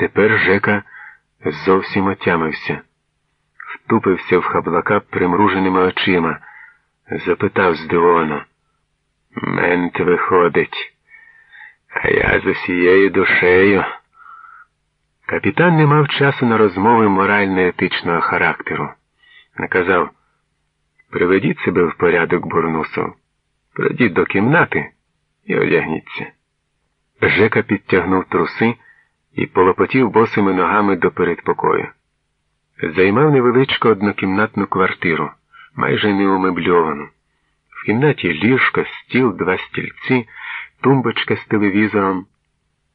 Тепер Жека зовсім отямився, втупився в хаблака примруженими очима, запитав здивовано. Мент виходить, а я з усією душею. Капітан не мав часу на розмови морально-етичного характеру. Наказав приведіть себе в порядок, Бурнусов, пройдіть до кімнати і одягніться. Жека підтягнув труси і полопотів босими ногами до передпокою. Займав невеличку однокімнатну квартиру, майже неумебльовану. В кімнаті ліжко, стіл, два стільці, тумбочка з телевізором,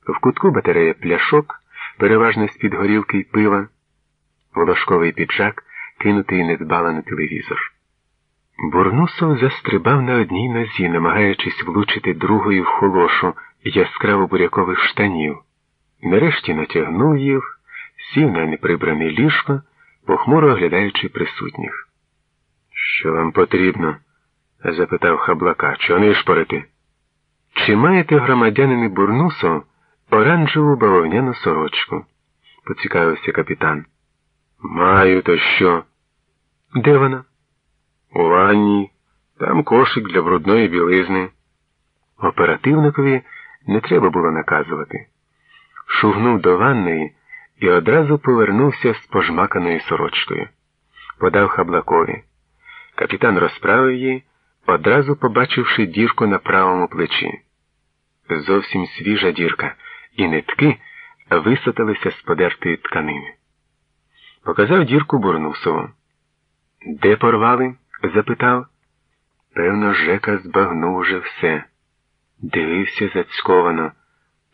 в кутку батарея пляшок, переважно з-під горілки й пива, волошковий піджак, кинутий недбало на телевізор. Бурнусов застрибав на одній нозі, намагаючись влучити другою в холошу яскраво бурякових штанів. Нарешті натягнув їх, сів на неприбране ліжко, похмуро оглядаючи присутніх. Що вам потрібно? запитав хаблака. Чого не шпорити? Чи маєте громадянини Бурнусов оранжеву бавовняну сорочку? поцікавився капітан. Маю, то що? Де вона? У ванні. Там кошик для брудної білизни. Оперативникові не треба було наказувати. Шугнув до ванної і одразу повернувся з пожмаканою сорочкою. Подав хаблакові. Капітан розправив її, одразу побачивши дірку на правому плечі. Зовсім свіжа дірка, і нитки висоталися з подертої тканини. Показав дірку Бурнусову. Де порвали? запитав. Певно, Жека збагнув уже все. Дивився зацьковано,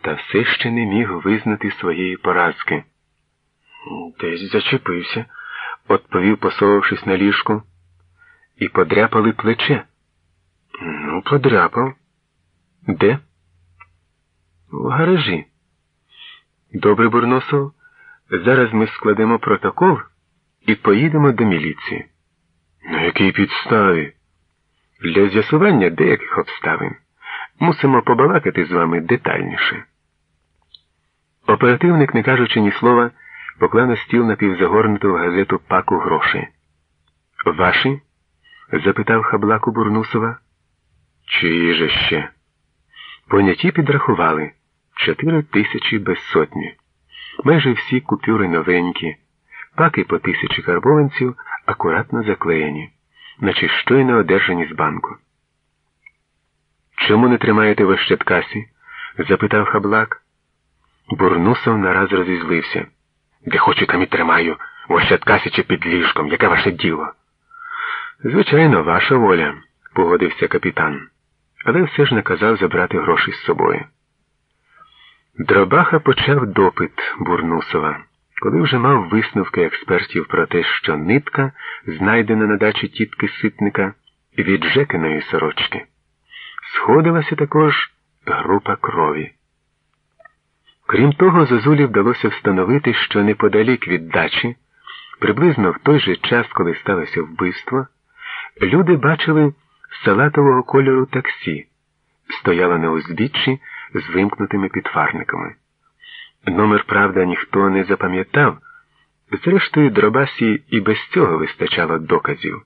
та все ще не міг визнати своєї поразки. Десь зачепився, відповів, посовавшись на ліжку, і подряпали плече. Ну, подряпав. Де? В гаражі. Добре, Бурносов. Зараз ми складемо протокол і поїдемо до міліції. На якій підставі? Для з'ясування деяких обставин мусимо побалакати з вами детальніше. Оперативник, не кажучи ні слова, поклав на стіл напівзагорнуту в газету паку грошей. Ваші? запитав хаблаку Бурнусова. Чиї же ще? Поняті підрахували чотири тисячі без сотні. Майже всі купюри новенькі, паки по тисячі карбованців акуратно заклеєні, наче щойно одержані з банку. Чому не тримаєте в ощадкасі? запитав хаблак. Бурнусов нараз розізлився. Де хочу, там і тримаю, в ощадкасі під ліжком, яке ваше діло? Звичайно, ваша воля, погодився капітан, але все ж наказав забрати гроші з собою. Дробаха почав допит Бурнусова, коли вже мав висновки експертів про те, що нитка, знайдена на дачі тітки ситника, від Жекиної сорочки. Сходилася також група крові. Крім того, Зозулі вдалося встановити, що неподалік від дачі, приблизно в той же час, коли сталося вбивство, люди бачили салатового кольору таксі, стояло на узбіччі з вимкнутими підфарниками. Номер, правда, ніхто не запам'ятав, зрештою, Дробасі і без цього вистачало доказів.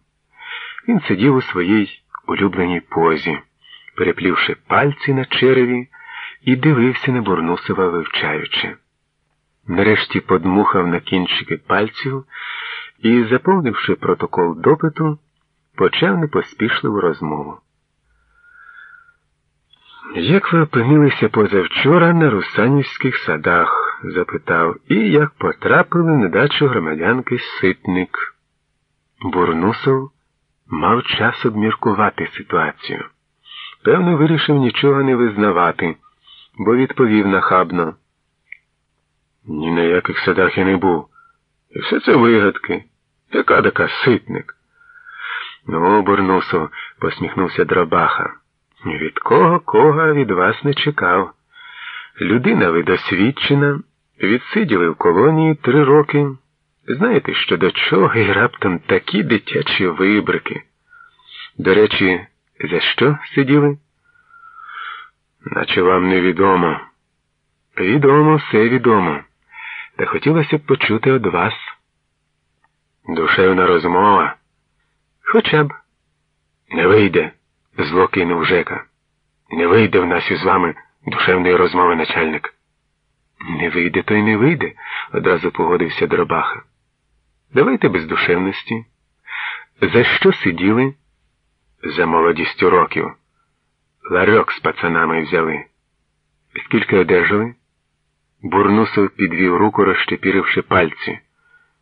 Він сидів у своїй улюбленій позі, переплівши пальці на череві, і дивився на Бурнусова вивчаючи. Нарешті подмухав на кінчики пальців і, заповнивши протокол допиту, почав непоспішливу розмову. Як ви опинилися позавчора на русанівських садах? запитав, і як потрапили на дачу громадянки Ситник. Бурнусов мав час обміркувати ситуацію. Певно, вирішив нічого не визнавати, бо відповів нахабно. Ні на яких садах я не був. І все це вигадки. Яка така ситник? Ну, Бурнусов, посміхнувся Дробаха. Від кого кого від вас не чекав. Людина ви досвідчена, відсиділи в колонії три роки. Знаєте, що до чого і раптом такі дитячі вибрики. До речі, за що сиділи? Наче вам невідомо. Відомо, все відомо. Та хотілося б почути від вас. Душевна розмова. Хоча б. Не вийде, зло кинув Жека. Не вийде в нас із вами душевної розмови, начальник. Не вийде, то й не вийде, одразу погодився Дробаха. Давайте без душевності. За що сиділи? За молодістю років. Ларьок з пацанами взяли. Скільки одержали? Бурнусов підвів руку, розщепіривши пальці.